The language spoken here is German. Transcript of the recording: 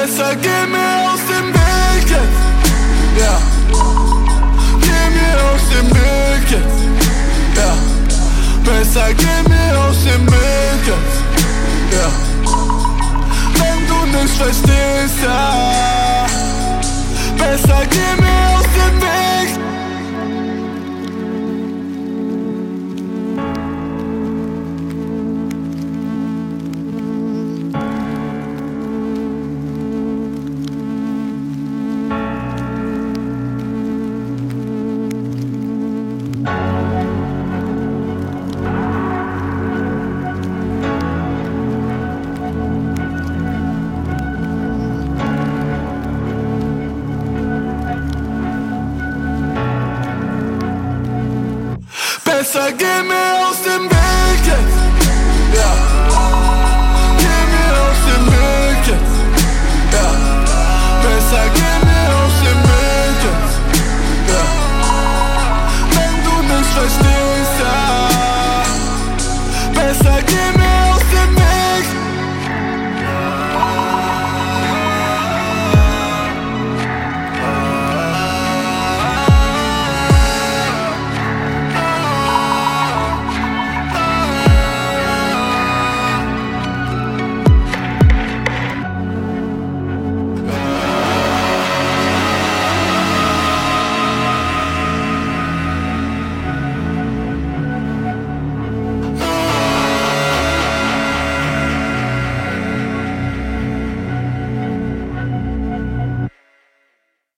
Besser geh mir aus dem Weg jetzt. Ja. Geh mir aus dem Weg jetzt. Ja. Besser geh mir aus dem Weg jetzt. Ja. Wenn du nicht verstehst, Besser geh mir aus dem Weg jetzt. Ja.